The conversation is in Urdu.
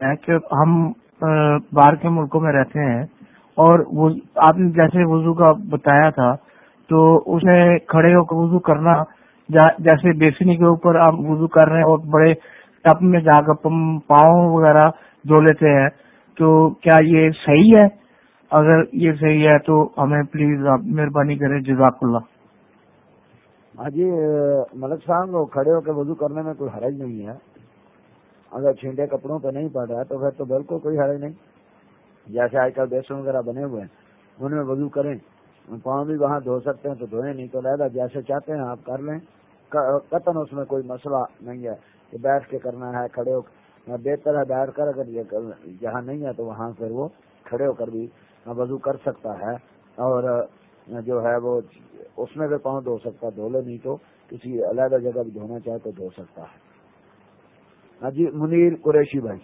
ہے کہ ہم باہر کے ملکوں میں رہتے ہیں اور آپ نے جیسے وضو کا بتایا تھا تو اس میں کھڑے ہو کر وضو کرنا جیسے بیسنی کے اوپر آپ وضو کر رہے ہیں اور بڑے ٹپ میں جا کر پاؤں وغیرہ دھو لیتے ہیں، تو کیا یہ صحیح ہے؟ اگر یہ صحیح ہے تو ہمیں پلیز آپ مہربانی کریں، جزاک اللہ۔ ہاں جی ملک صاحب کھڑے ہو کے وضو کرنے میں کوئی حرج نہیں ہے۔ اگر چھینٹے کپڑوں پہ نہیں پڑ رہا ہے تو پھر تو بالکل کوئی حرج نہیں۔ جیسے آج کل بیسن وغیرہ بنے ہوئے ہیں، ان میں وضو کریں۔ پاؤں بھی وہاں دھو سکتے ہیں تو دھوئیں، نہیں تو لہٰذا جیسے چاہتے ہیں آپ کر لیں۔ قطن اس میں کوئی مسئلہ نہیں ہے کہ بیٹھ کے کرنا ہے، کھڑے ہو بہتر ہے بیٹھ کر، اگر یہ جہاں نہیں ہے تو وہاں پھر وہ کھڑے ہو کر بھی وضو کر سکتا ہے۔ اور جو ہے وہ اس میں بھی پاؤں دھو سکتا دھو لے، نہیں تو کسی علیحدہ جگہ بھی دھونا چاہے تو دھو سکتا ہے۔ ہاں جی منیر قریشی بھائی۔